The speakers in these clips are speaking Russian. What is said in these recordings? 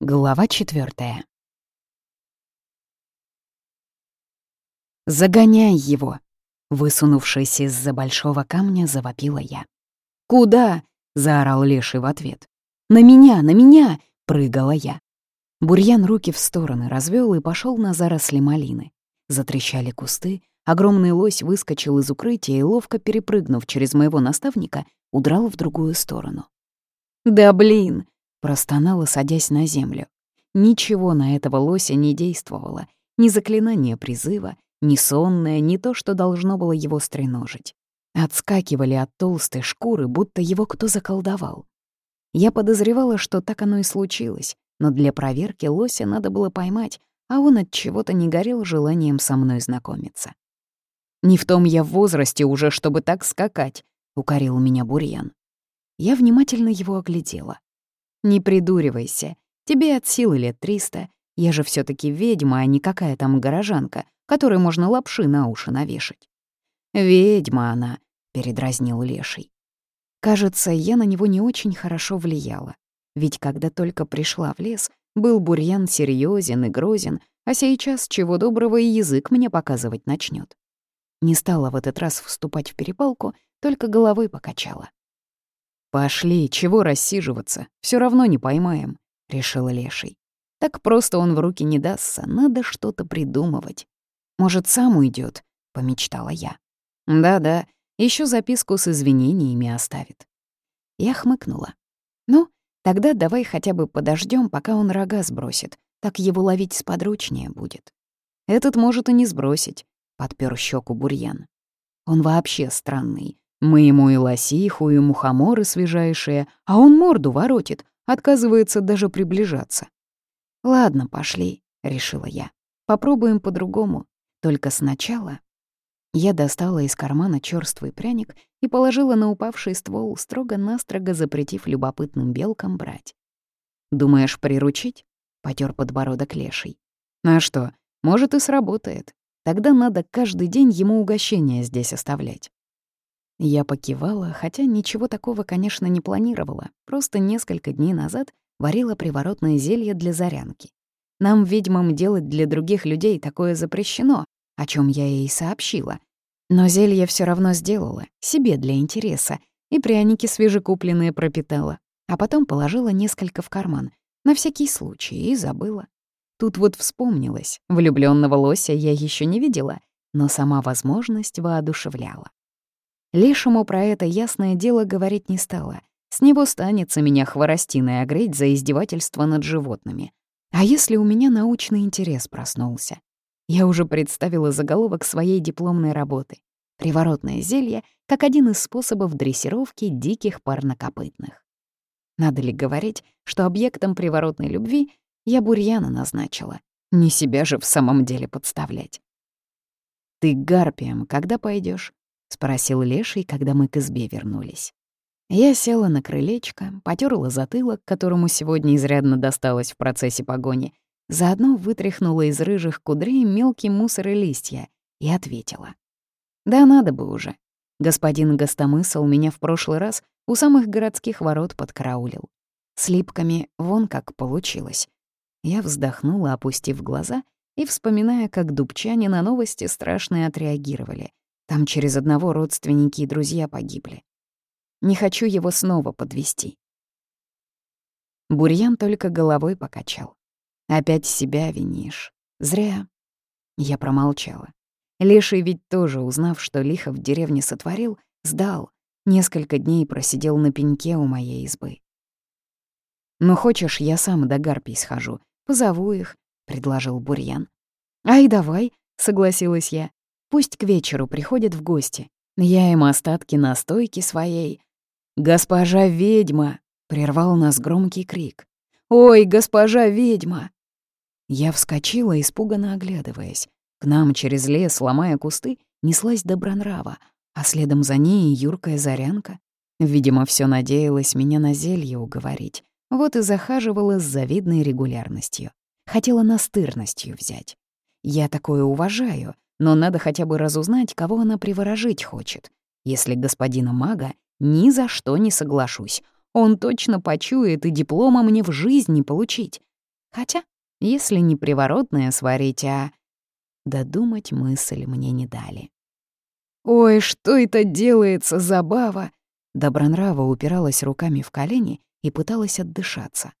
Глава четвертая. «Загоняй его!» — высунувшись из-за большого камня, завопила я. «Куда?» — заорал Леший в ответ. «На меня, на меня!» — прыгала я. Бурьян руки в стороны развел и пошел на заросли малины. Затрещали кусты, огромный лось выскочил из укрытия и, ловко перепрыгнув через моего наставника, удрал в другую сторону. «Да блин!» Простонала, садясь на землю. Ничего на этого лося не действовало. Ни заклинание призыва, ни сонное, ни то, что должно было его стреножить. Отскакивали от толстой шкуры, будто его кто заколдовал. Я подозревала, что так оно и случилось, но для проверки лося надо было поймать, а он от чего-то не горел желанием со мной знакомиться. «Не в том я в возрасте уже, чтобы так скакать», — укорил меня Бурьян. Я внимательно его оглядела. Не придуривайся. Тебе от силы лет триста. Я же все таки ведьма, а не какая там горожанка, которой можно лапши на уши навешать. «Ведьма она», — передразнил Леший. Кажется, я на него не очень хорошо влияла. Ведь когда только пришла в лес, был бурьян серьезен и грозен, а сейчас, чего доброго, и язык мне показывать начнет. Не стала в этот раз вступать в перепалку, только головой покачала. «Пошли, чего рассиживаться, все равно не поймаем», — решил Леший. «Так просто он в руки не дастся, надо что-то придумывать. Может, сам уйдет, помечтала я. «Да-да, еще записку с извинениями оставит». Я хмыкнула. «Ну, тогда давай хотя бы подождем, пока он рога сбросит, так его ловить сподручнее будет». «Этот может и не сбросить», — подпер щеку бурьян. «Он вообще странный, мы ему и лосиху, и мухоморы свежайшие, а он морду воротит, отказывается даже приближаться. «Ладно, пошли», — решила я. «Попробуем по-другому. Только сначала...» Я достала из кармана чёрствый пряник и положила на упавший ствол, строго-настрого запретив любопытным белкам брать. «Думаешь, приручить?» — потер подбородок леший. «А что, может, и сработает. Тогда надо каждый день ему угощение здесь оставлять. Я покивала, хотя ничего такого, конечно, не планировала. Просто несколько дней назад варила приворотное зелье для зарянки. Нам, ведьмам, делать для других людей такое запрещено, о чем я ей сообщила. Но зелье все равно сделала, себе для интереса, и пряники свежекупленные пропитала. А потом положила несколько в карман, на всякий случай, и забыла. Тут вот вспомнилось, влюбленного лося я еще не видела, но сама возможность воодушевляла. Лешему про это ясное дело говорить не стало. С него станется меня хворостиной огреть за издевательство над животными. А если у меня научный интерес проснулся? Я уже представила заголовок своей дипломной работы. «Приворотное зелье как один из способов дрессировки диких парнокопытных». Надо ли говорить, что объектом приворотной любви я бурьяна назначила? Не себя же в самом деле подставлять. «Ты гарпием когда пойдешь? — спросил Леший, когда мы к избе вернулись. Я села на крылечко, потерла затылок, которому сегодня изрядно досталось в процессе погони, заодно вытряхнула из рыжих кудрей мелкий мусор и листья и ответила. «Да надо бы уже. Господин Гостомысл меня в прошлый раз у самых городских ворот подкараулил. С липками вон как получилось». Я вздохнула, опустив глаза и вспоминая, как дубчане на новости страшные отреагировали — там через одного родственники и друзья погибли. Не хочу его снова подвести. Бурьян только головой покачал. Опять себя винишь. Зря. Я промолчала. Леший ведь тоже, узнав, что лихо в деревне сотворил, сдал. Несколько дней просидел на пеньке у моей избы. «Ну, хочешь, я сам до гарпий схожу. Позову их», — предложил Бурьян. «Ай, давай», — согласилась я. Пусть к вечеру приходят в гости. Я им остатки настойки своей. «Госпожа ведьма!» — прервал нас громкий крик. «Ой, госпожа ведьма!» Я вскочила, испуганно оглядываясь. К нам через лес, ломая кусты, неслась добронрава, а следом за ней юркая зарянка. Видимо, все надеялась меня на зелье уговорить. Вот и захаживала с завидной регулярностью. Хотела настырностью взять. Я такое уважаю, но надо хотя бы разузнать, кого она приворожить хочет. Если господина мага, ни за что не соглашусь. Он точно почует и диплома мне в жизни получить. Хотя, если не приворотное сварить, а... Додумать мысль мне не дали. «Ой, что это делается, забава!» Добронрава упиралась руками в колени и пыталась отдышаться.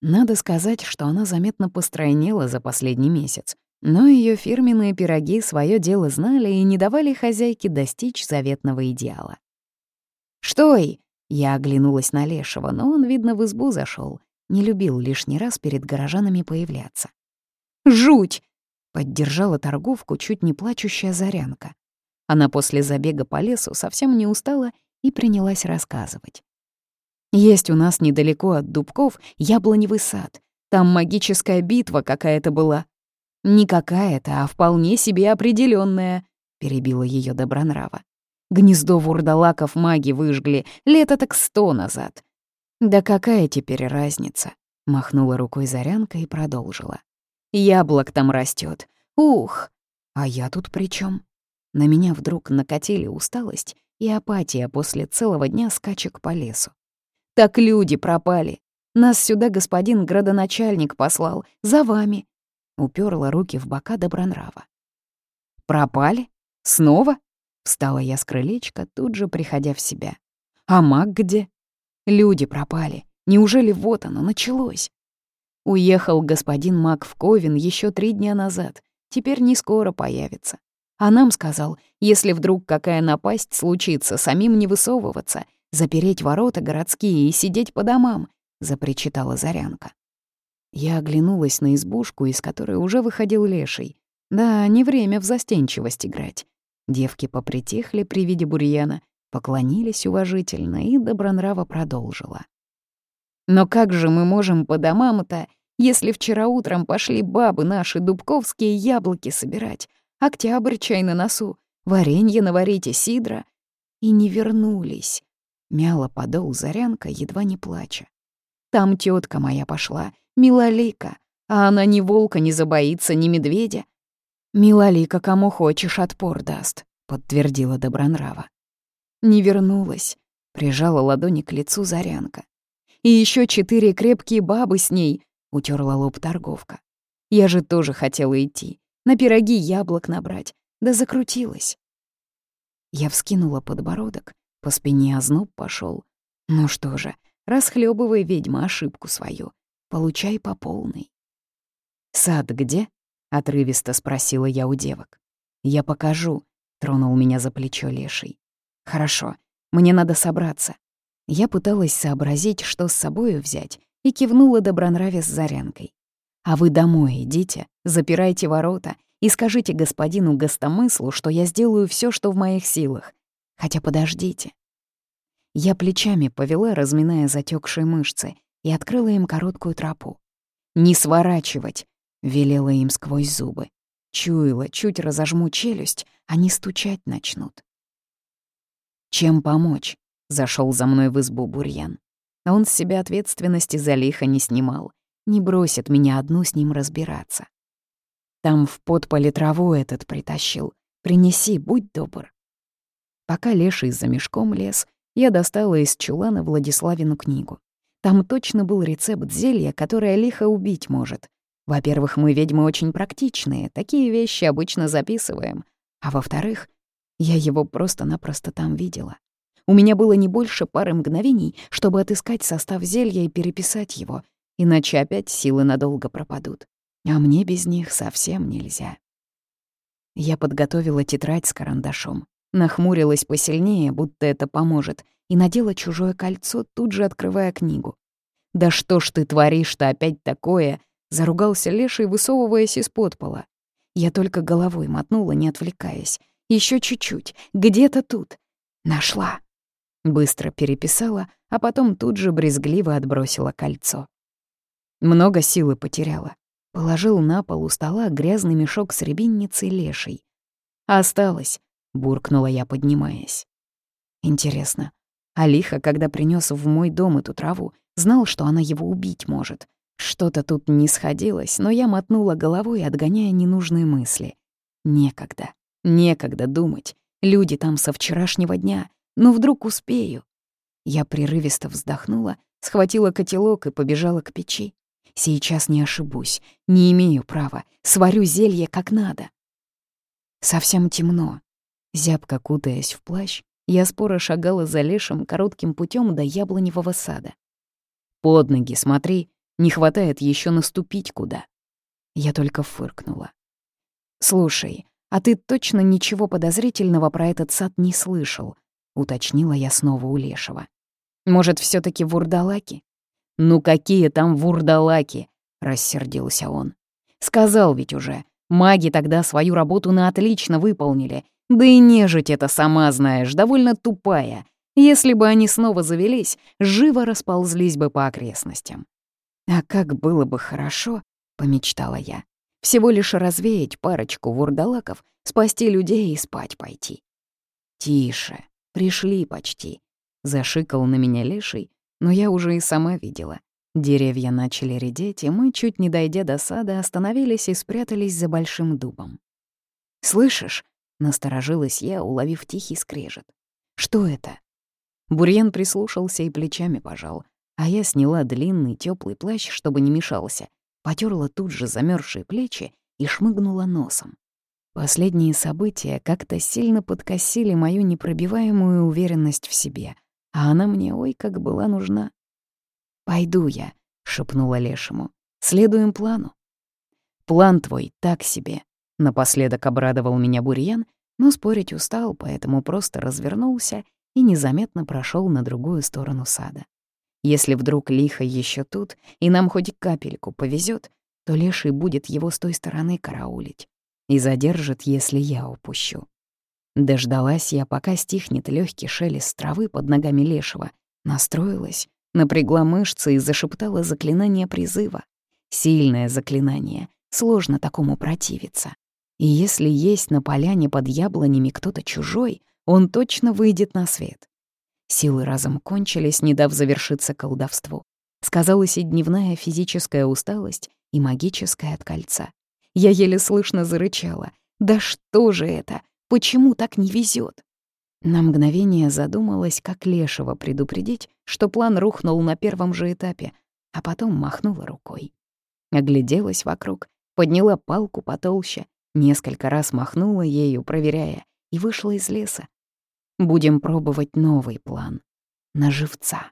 Надо сказать, что она заметно постройнела за последний месяц, но ее фирменные пироги свое дело знали и не давали хозяйке достичь заветного идеала. «Штой!» — я оглянулась на Лешего, но он, видно, в избу зашел, не любил лишний раз перед горожанами появляться. «Жуть!» — поддержала торговку чуть не плачущая Зарянка. Она после забега по лесу совсем не устала и принялась рассказывать. «Есть у нас недалеко от Дубков яблоневый сад. Там магическая битва какая-то была. «Не какая-то, а вполне себе определенная, перебила ее Добронрава. «Гнездо вурдалаков маги выжгли лето так сто назад». «Да какая теперь разница?» — махнула рукой Зарянка и продолжила. «Яблок там растет. Ух! А я тут при чем? На меня вдруг накатили усталость и апатия после целого дня скачек по лесу. Так люди пропали. Нас сюда господин градоначальник послал. За вами уперла руки в бока Добронрава. «Пропали? Снова?» — встала я с крылечка, тут же приходя в себя. «А маг где?» «Люди пропали. Неужели вот оно началось?» Уехал господин маг в Ковен еще три дня назад. Теперь не скоро появится. А нам сказал, если вдруг какая напасть случится, самим не высовываться, запереть ворота городские и сидеть по домам, — запричитала Зарянка. Я оглянулась на избушку, из которой уже выходил леший. Да, не время в застенчивость играть. Девки попритихли при виде бурьяна, поклонились уважительно, и Добронрава продолжила. «Но как же мы можем по домам-то, если вчера утром пошли бабы наши дубковские яблоки собирать, октябрь чай на носу, варенье наварите, сидра, и не вернулись?» Мяла подол Зарянка, едва не плача. «Там тетка моя пошла, Милолика, а она ни волка не забоится, ни медведя. Милолика кому хочешь отпор даст, подтвердила Добронрава. Не вернулась, прижала ладони к лицу Зарянка. И еще четыре крепкие бабы с ней, утерла лоб торговка. Я же тоже хотела идти, на пироги яблок набрать, да закрутилась. Я вскинула подбородок, по спине озноб пошел. Ну что же, расхлебывай, ведьма, ошибку свою. Получай по полной. «Сад где?» — отрывисто спросила я у девок. «Я покажу», — тронул меня за плечо леший. «Хорошо, мне надо собраться». Я пыталась сообразить, что с собою взять, и кивнула добронраве с Зарянкой. «А вы домой идите, запирайте ворота и скажите господину гостомыслу, что я сделаю все, что в моих силах. Хотя подождите». Я плечами повела, разминая затекшие мышцы, и открыла им короткую тропу. «Не сворачивать!» — велела им сквозь зубы. Чуяла, чуть разожму челюсть, они стучать начнут. «Чем помочь?» — зашел за мной в избу Бурьян. Он с себя ответственности за лихо не снимал. Не бросит меня одну с ним разбираться. Там в подполе траву этот притащил. Принеси, будь добр. Пока Леший за мешком лез, я достала из чулана Владиславину книгу. Там точно был рецепт зелья, которое лихо убить может. Во-первых, мы ведьмы очень практичные, такие вещи обычно записываем. А во-вторых, я его просто-напросто там видела. У меня было не больше пары мгновений, чтобы отыскать состав зелья и переписать его, иначе опять силы надолго пропадут. А мне без них совсем нельзя. Я подготовила тетрадь с карандашом, нахмурилась посильнее, будто это поможет, и надела чужое кольцо, тут же открывая книгу. «Да что ж ты творишь-то опять такое?» — заругался Леший, высовываясь из-под пола. Я только головой мотнула, не отвлекаясь. Еще чуть-чуть, где-то тут. Нашла. Быстро переписала, а потом тут же брезгливо отбросила кольцо. Много силы потеряла. Положил на пол у стола грязный мешок с рябинницей лешей. «Осталось», — буркнула я, поднимаясь. Интересно, Алиха, когда принес в мой дом эту траву, знал, что она его убить может. Что-то тут не сходилось, но я мотнула головой, отгоняя ненужные мысли. Некогда, некогда думать. Люди там со вчерашнего дня. Но вдруг успею. Я прерывисто вздохнула, схватила котелок и побежала к печи. Сейчас не ошибусь, не имею права, сварю зелье как надо. Совсем темно. Зябко кутаясь в плащ, я споро шагала за лешим коротким путем до яблоневого сада. «Под ноги смотри, не хватает еще наступить куда». Я только фыркнула. «Слушай, а ты точно ничего подозрительного про этот сад не слышал?» — уточнила я снова у Лешего. «Может, все таки вурдалаки?» «Ну какие там вурдалаки?» — рассердился он. «Сказал ведь уже, маги тогда свою работу на отлично выполнили. Да и нежить это, сама знаешь, довольно тупая. Если бы они снова завелись, живо расползлись бы по окрестностям. А как было бы хорошо, — помечтала я, — всего лишь развеять парочку вурдалаков, спасти людей и спать пойти. «Тише, пришли почти», — зашикал на меня леший, но я уже и сама видела. Деревья начали редеть, и мы, чуть не дойдя до сада, остановились и спрятались за большим дубом. «Слышишь?» — насторожилась я, уловив тихий скрежет. «Что это?» Бурьян прислушался и плечами пожал, а я сняла длинный теплый плащ, чтобы не мешался, потерла тут же замерзшие плечи и шмыгнула носом. Последние события как-то сильно подкосили мою непробиваемую уверенность в себе, а она мне ой как была нужна. «Пойду я», — шепнула Лешему. «Следуем плану». «План твой так себе», — напоследок обрадовал меня Бурьян, но спорить устал, поэтому просто развернулся и незаметно прошел на другую сторону сада. Если вдруг лихо еще тут, и нам хоть капельку повезет, то леший будет его с той стороны караулить и задержит, если я упущу. Дождалась я, пока стихнет легкий шелест травы под ногами лешего, настроилась, напрягла мышцы и зашептала заклинание призыва. Сильное заклинание, сложно такому противиться. И если есть на поляне под яблонями кто-то чужой, он точно выйдет на свет. Силы разом кончились, не дав завершиться колдовству. Сказалась и дневная физическая усталость, и магическая от кольца. Я еле слышно зарычала. «Да что же это? Почему так не везет? На мгновение задумалась, как Лешего предупредить, что план рухнул на первом же этапе, а потом махнула рукой. Огляделась вокруг, подняла палку потолще, несколько раз махнула ею, проверяя, и вышла из леса. Будем пробовать новый план. На живца.